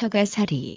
처가살이